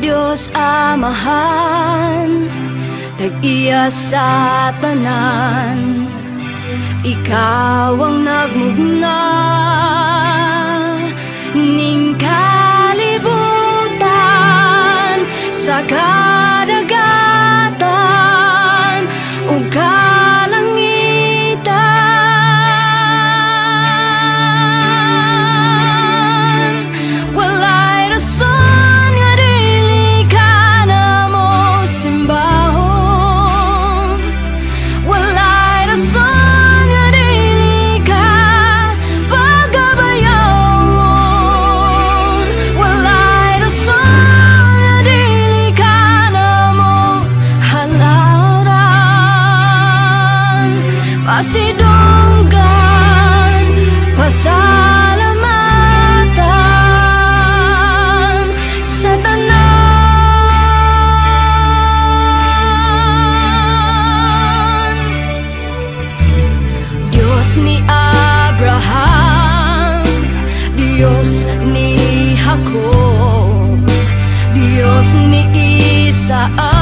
Diyos Amahan Tag-iya sa tanan. Ikaw ang nagmugna Ning kalibutan Sa kadagatan Pasidunggan, pasalamatan sa tanan. Diyos ni Abraham Diyos ni Jacob Diyos ni Isaac